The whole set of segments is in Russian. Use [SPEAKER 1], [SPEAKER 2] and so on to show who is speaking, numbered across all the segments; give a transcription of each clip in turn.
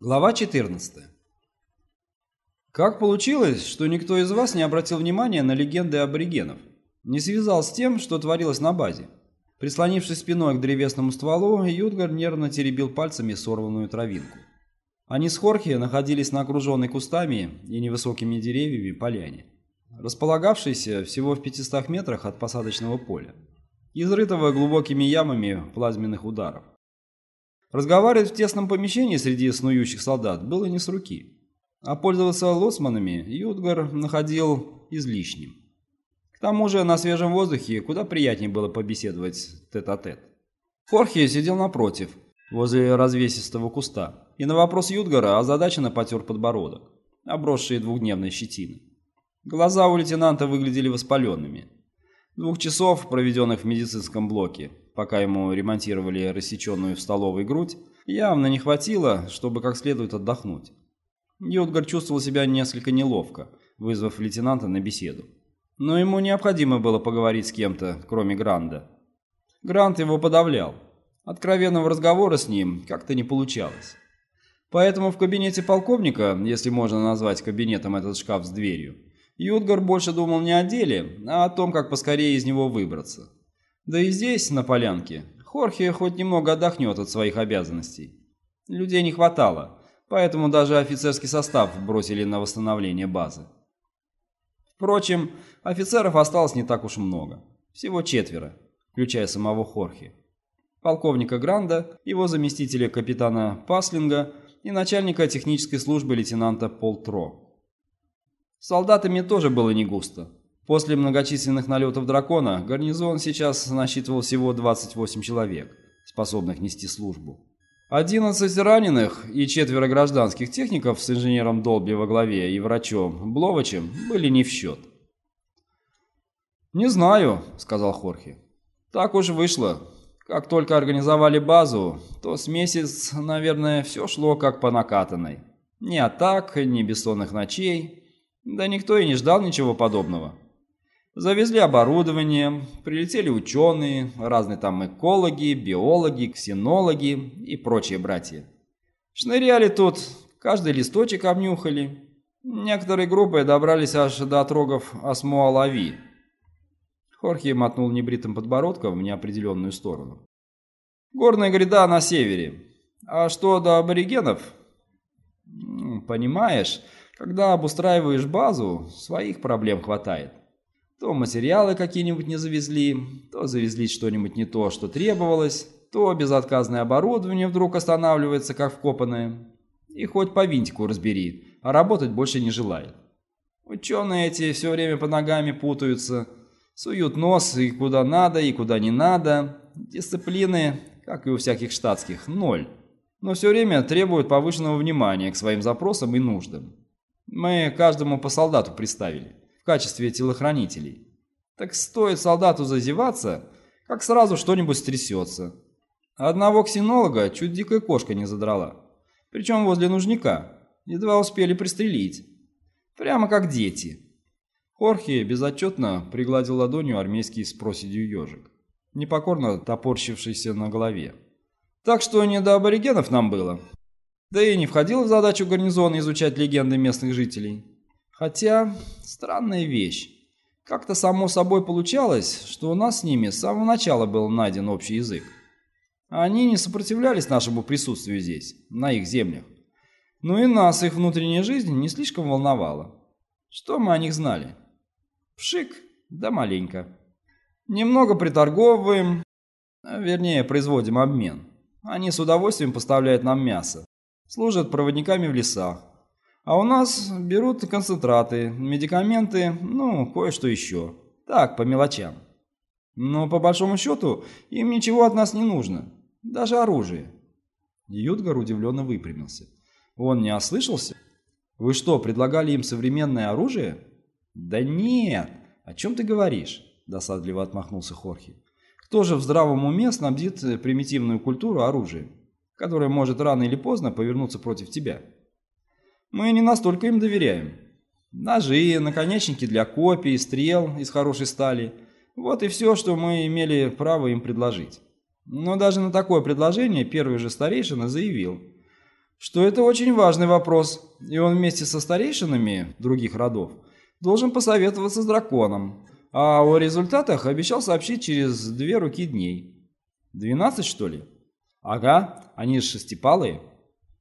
[SPEAKER 1] Глава 14. Как получилось, что никто из вас не обратил внимания на легенды аборигенов? Не связал с тем, что творилось на базе? Прислонившись спиной к древесному стволу, Ютгар нервно теребил пальцами сорванную травинку. Они с Хорхе находились на окруженной кустами и невысокими деревьями поляне, располагавшейся всего в 500 метрах от посадочного поля, изрытого глубокими ямами плазменных ударов. Разговаривать в тесном помещении среди снующих солдат было не с руки, а пользоваться лоцманами Ютгар находил излишним. К тому же на свежем воздухе куда приятнее было побеседовать тет-а-тет. -тет. Хорхе сидел напротив, возле развесистого куста, и на вопрос Ютгара озадаченно потер подбородок, обросший двухдневной щетиной. Глаза у лейтенанта выглядели воспаленными. Двух часов, проведенных в медицинском блоке, пока ему ремонтировали рассеченную в столовой грудь, явно не хватило, чтобы как следует отдохнуть. Йодгар чувствовал себя несколько неловко, вызвав лейтенанта на беседу. Но ему необходимо было поговорить с кем-то, кроме Гранда. Грант его подавлял. Откровенного разговора с ним как-то не получалось. Поэтому в кабинете полковника, если можно назвать кабинетом этот шкаф с дверью, Юдгар больше думал не о деле, а о том, как поскорее из него выбраться. Да и здесь, на полянке, Хорхе хоть немного отдохнет от своих обязанностей. Людей не хватало, поэтому даже офицерский состав бросили на восстановление базы. Впрочем, офицеров осталось не так уж много. Всего четверо, включая самого Хорхе. Полковника Гранда, его заместителя капитана Паслинга и начальника технической службы лейтенанта Полтро. Солдатами тоже было не густо. После многочисленных налетов дракона гарнизон сейчас насчитывал всего 28 человек, способных нести службу. 11 раненых и четверо гражданских техников с инженером Долби во главе и врачом Бловачем были не в счет. «Не знаю», — сказал Хорхе. «Так уж вышло. Как только организовали базу, то с месяц, наверное, все шло как по накатанной. Ни атак, ни бессонных ночей. Да никто и не ждал ничего подобного». Завезли оборудование, прилетели ученые, разные там экологи, биологи, ксенологи и прочие братья. Шныряли тут, каждый листочек обнюхали. Некоторые группы добрались аж до отрогов Асмуалави. Хорхе мотнул небритым подбородком в неопределенную сторону. Горная гряда на севере. А что до аборигенов? Понимаешь, когда обустраиваешь базу, своих проблем хватает. То материалы какие-нибудь не завезли, то завезли что-нибудь не то, что требовалось, то безотказное оборудование вдруг останавливается, как вкопанное. И хоть по винтику разбери, а работать больше не желает. Ученые эти все время по ногами путаются, суют нос и куда надо, и куда не надо. Дисциплины, как и у всяких штатских, ноль. Но все время требуют повышенного внимания к своим запросам и нуждам. Мы каждому по солдату представили в качестве телохранителей. Так стоит солдату зазеваться, как сразу что-нибудь стрясется. Одного ксенолога чуть дикая кошка не задрала. Причем возле нужника. Едва успели пристрелить. Прямо как дети. Хорхе безотчетно пригладил ладонью армейский с проседью ежик, непокорно топорщившийся на голове. Так что не до аборигенов нам было. Да и не входило в задачу гарнизона изучать легенды местных жителей. Хотя, странная вещь. Как-то само собой получалось, что у нас с ними с самого начала был найден общий язык. Они не сопротивлялись нашему присутствию здесь, на их землях. Но и нас их внутренняя жизнь не слишком волновала. Что мы о них знали? Пшик, да маленько. Немного приторговываем, вернее, производим обмен. Они с удовольствием поставляют нам мясо, служат проводниками в лесах, а у нас берут концентраты, медикаменты, ну, кое-что еще. Так, по мелочам. Но по большому счету им ничего от нас не нужно. Даже оружие. Ютгар удивленно выпрямился. Он не ослышался? Вы что, предлагали им современное оружие? Да нет, о чем ты говоришь? Досадливо отмахнулся Хорхи. Кто же в здравом уме снабдит примитивную культуру оружием, которое может рано или поздно повернуться против тебя? Мы не настолько им доверяем. Ножи, наконечники для копий, стрел из хорошей стали. Вот и все, что мы имели право им предложить. Но даже на такое предложение первый же старейшина заявил, что это очень важный вопрос, и он вместе со старейшинами других родов должен посоветоваться с драконом, а о результатах обещал сообщить через две руки дней. Двенадцать, что ли? Ага, они же шестипалые.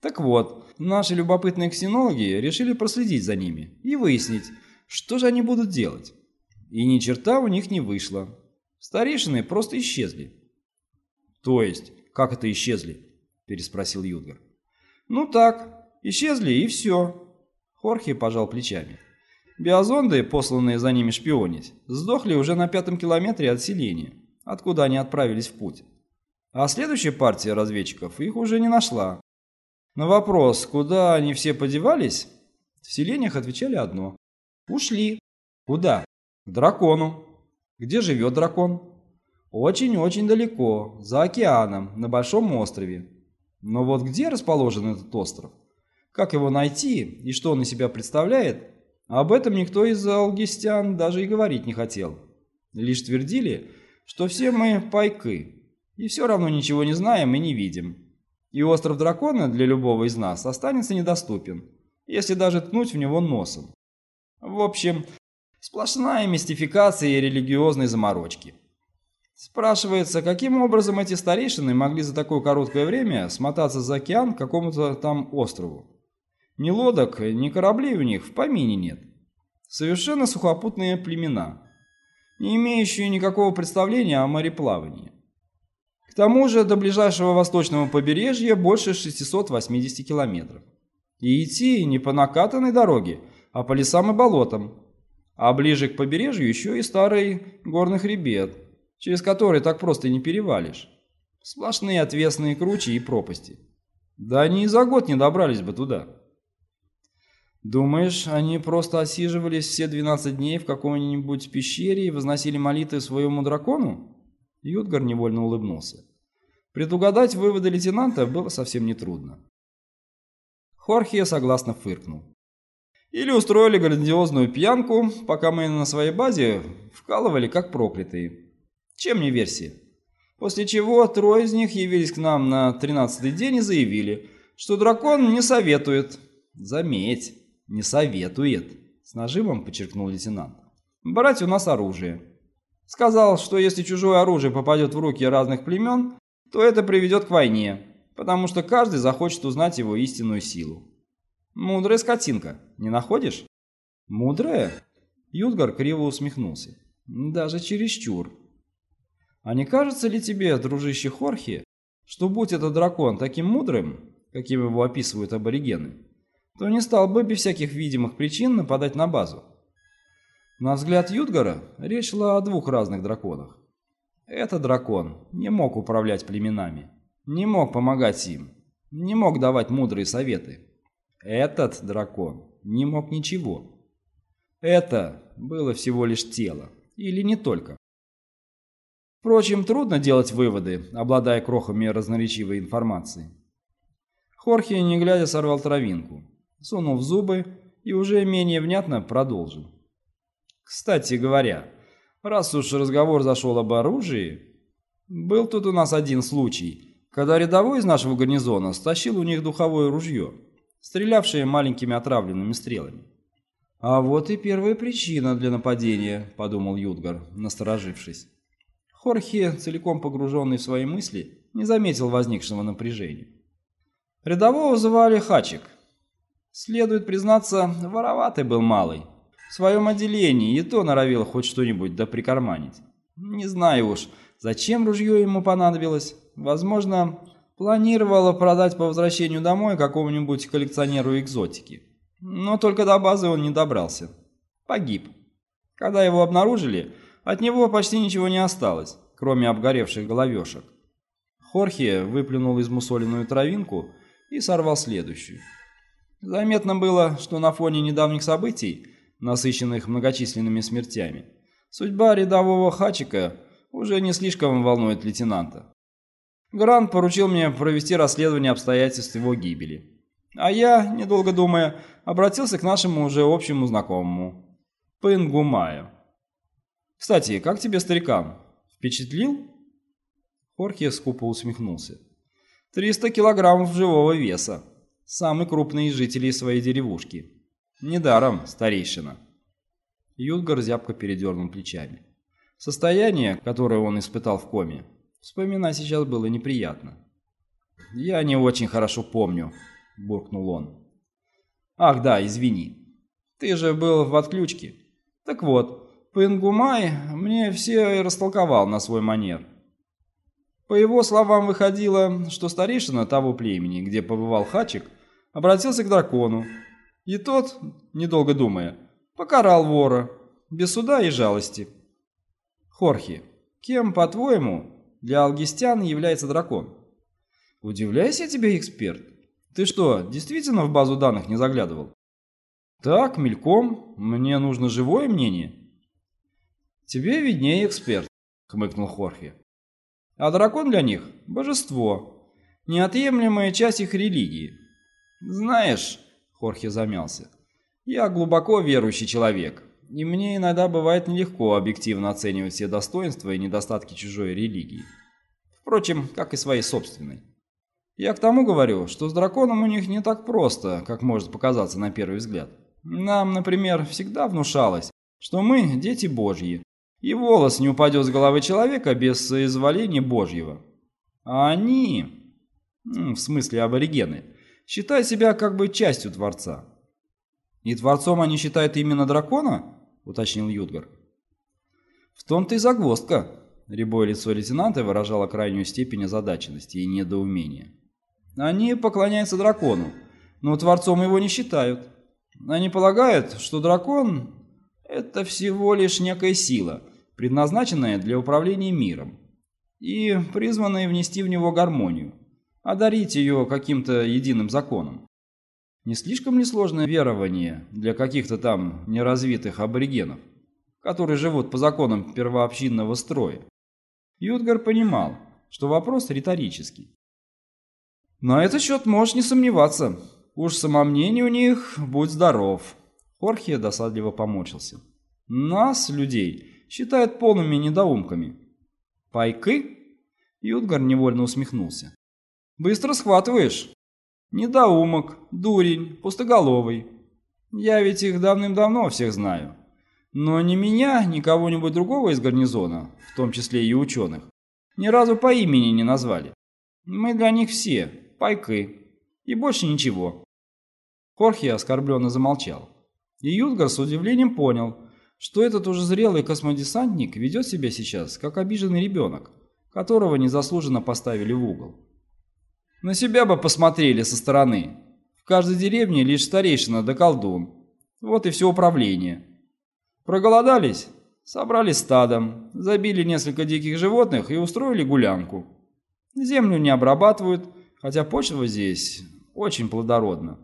[SPEAKER 1] Так вот, наши любопытные ксенологи решили проследить за ними и выяснить, что же они будут делать. И ни черта у них не вышло. Старейшины просто исчезли. То есть, как это исчезли? Переспросил Юдгар. Ну так, исчезли и все. Хорхе пожал плечами. Биозонды, посланные за ними шпионить, сдохли уже на пятом километре от селения, откуда они отправились в путь. А следующая партия разведчиков их уже не нашла. На вопрос, куда они все подевались, в селениях отвечали одно. Ушли. Куда? К дракону. Где живет дракон? Очень-очень далеко, за океаном, на большом острове. Но вот где расположен этот остров? Как его найти и что он из себя представляет, об этом никто из алгистян даже и говорить не хотел. Лишь твердили, что все мы пайки, и все равно ничего не знаем и не видим. И остров дракона для любого из нас останется недоступен, если даже ткнуть в него носом. В общем, сплошная мистификация и религиозные заморочки. Спрашивается, каким образом эти старейшины могли за такое короткое время смотаться за океан к какому-то там острову? Ни лодок, ни кораблей у них в помине нет. Совершенно сухопутные племена, не имеющие никакого представления о мореплавании. К тому же до ближайшего восточного побережья больше 680 километров. И идти не по накатанной дороге, а по лесам и болотам. А ближе к побережью еще и старый горный хребет, через который так просто не перевалишь. Сплошные отвесные кручи и пропасти. Да они и за год не добрались бы туда. Думаешь, они просто осиживались все 12 дней в какой-нибудь пещере и возносили молитвы своему дракону? Ютгар невольно улыбнулся. Предугадать выводы лейтенанта было совсем нетрудно. Хорхе согласно фыркнул. Или устроили грандиозную пьянку, пока мы на своей базе вкалывали как проклятые. Чем не версия? После чего трое из них явились к нам на тринадцатый день и заявили, что дракон не советует. Заметь, не советует, с нажимом подчеркнул лейтенант. Брать у нас оружие. Сказал, что если чужое оружие попадет в руки разных племен, то это приведет к войне, потому что каждый захочет узнать его истинную силу. Мудрая скотинка, не находишь? Мудрая? Юдгар криво усмехнулся. Даже чересчур. А не кажется ли тебе, дружище Хорхи, что будь этот дракон таким мудрым, каким его описывают аборигены, то не стал бы без всяких видимых причин нападать на базу? На взгляд Юдгара речь шла о двух разных драконах. Этот дракон не мог управлять племенами, не мог помогать им, не мог давать мудрые советы. Этот дракон не мог ничего. Это было всего лишь тело, или не только. Впрочем, трудно делать выводы, обладая крохами разноречивой информации. Хорхе, не глядя, сорвал травинку, сунул в зубы и уже менее внятно продолжил. Кстати говоря, раз уж разговор зашел об оружии, был тут у нас один случай, когда рядовой из нашего гарнизона стащил у них духовое ружье, стрелявшее маленькими отравленными стрелами. «А вот и первая причина для нападения», — подумал Юдгар, насторожившись. Хорхе, целиком погруженный в свои мысли, не заметил возникшего напряжения. Рядового звали Хачик. Следует признаться, вороватый был малый, в своем отделении и то норовил хоть что-нибудь да прикарманить. Не знаю уж, зачем ружье ему понадобилось. Возможно, планировало продать по возвращению домой какому-нибудь коллекционеру экзотики. Но только до базы он не добрался. Погиб. Когда его обнаружили, от него почти ничего не осталось, кроме обгоревших головешек. Хорхе выплюнул измусоленную травинку и сорвал следующую. Заметно было, что на фоне недавних событий насыщенных многочисленными смертями, судьба рядового Хачика уже не слишком волнует лейтенанта. Грант поручил мне провести расследование обстоятельств его гибели. А я, недолго думая, обратился к нашему уже общему знакомому, Пынгумаю. «Кстати, как тебе старикам? Впечатлил?» Хорхе скупо усмехнулся. «Триста килограммов живого веса. Самый крупный из жителей своей деревушки. Недаром старейшина. Юдгар зябко передернул плечами. Состояние, которое он испытал в коме, вспоминать сейчас было неприятно. «Я не очень хорошо помню», — буркнул он. «Ах да, извини. Ты же был в отключке. Так вот, Пингумай мне все растолковал на свой манер. По его словам, выходило, что старейшина того племени, где побывал Хачик, обратился к дракону, и тот, недолго думая, покарал вора, без суда и жалости. Хорхи, кем, по-твоему, для алгистян является дракон? Удивляйся тебе, эксперт. Ты что, действительно в базу данных не заглядывал? Так, мельком, мне нужно живое мнение. Тебе виднее, эксперт, хмыкнул Хорхи. А дракон для них – божество, неотъемлемая часть их религии. Знаешь, Хорхе замялся, я глубоко верующий человек, и мне иногда бывает нелегко объективно оценивать все достоинства и недостатки чужой религии. Впрочем, как и своей собственной. Я к тому говорю, что с драконом у них не так просто, как может показаться на первый взгляд. Нам, например, всегда внушалось, что мы дети божьи, и волос не упадет с головы человека без соизволения Божьего. А они, в смысле аборигены, считают себя как бы частью Творца. «И Творцом они считают именно дракона?» – уточнил Юдгар. «В том-то и загвоздка», – рябое лицо лейтенанта выражало крайнюю степень озадаченности и недоумения. «Они поклоняются дракону, но Творцом его не считают. Они полагают, что дракон – это всего лишь некая сила – предназначенное для управления миром, и призванное внести в него гармонию, одарить ее каким-то единым законом. Не слишком ли сложное верование для каких-то там неразвитых аборигенов, которые живут по законам первообщинного строя? Ютгар понимал, что вопрос риторический. На этот счет можешь не сомневаться. Уж самомнение у них, будь здоров. Хорхе досадливо помочился. Нас, людей, считают полными недоумками. Пайки? Юдгар невольно усмехнулся. Быстро схватываешь. Недоумок, дурень, пустоголовый. Я ведь их давным-давно всех знаю. Но ни меня, ни кого-нибудь другого из гарнизона, в том числе и ученых, ни разу по имени не назвали. Мы для них все пайки. И больше ничего. Хорхе оскорбленно замолчал. И Юдгар с удивлением понял, что этот уже зрелый космодесантник ведет себя сейчас, как обиженный ребенок, которого незаслуженно поставили в угол. На себя бы посмотрели со стороны. В каждой деревне лишь старейшина да колдун. Вот и все управление. Проголодались? Собрали стадом, забили несколько диких животных и устроили гулянку. Землю не обрабатывают, хотя почва здесь очень плодородна.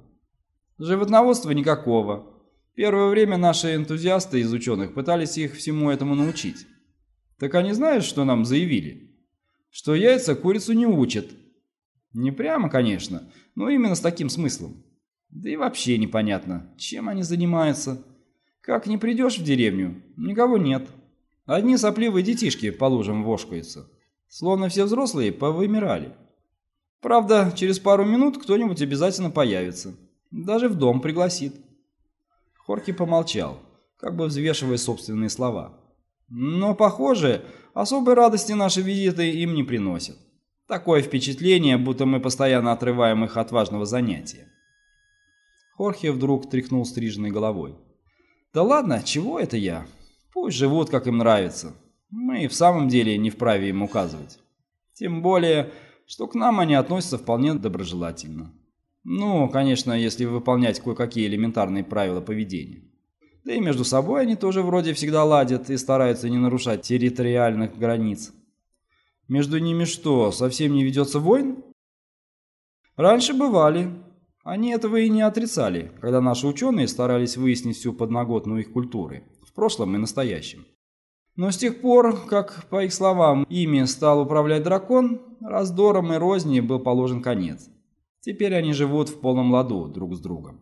[SPEAKER 1] Животноводства никакого. Первое время наши энтузиасты из ученых пытались их всему этому научить. Так они знают, что нам заявили? Что яйца курицу не учат. Не прямо, конечно, но именно с таким смыслом. Да и вообще непонятно, чем они занимаются. Как не придешь в деревню, никого нет. Одни сопливые детишки по лужам вошкаются. Словно все взрослые повымирали. Правда, через пару минут кто-нибудь обязательно появится. Даже в дом пригласит. Хорки помолчал, как бы взвешивая собственные слова. Но, похоже, особой радости наши визиты им не приносят. Такое впечатление, будто мы постоянно отрываем их от важного занятия. Хорхе вдруг тряхнул стриженной головой. «Да ладно, чего это я? Пусть живут, как им нравится. Мы и в самом деле не вправе им указывать. Тем более, что к нам они относятся вполне доброжелательно. Ну, конечно, если выполнять кое-какие элементарные правила поведения. Да и между собой они тоже вроде всегда ладят и стараются не нарушать территориальных границ. Между ними что, совсем не ведется войн? Раньше бывали. Они этого и не отрицали, когда наши ученые старались выяснить всю подноготную их культуры, в прошлом и настоящем. Но с тех пор, как, по их словам, ими стал управлять дракон, раздором и розни был положен конец. Теперь они живут в полном ладу друг с другом.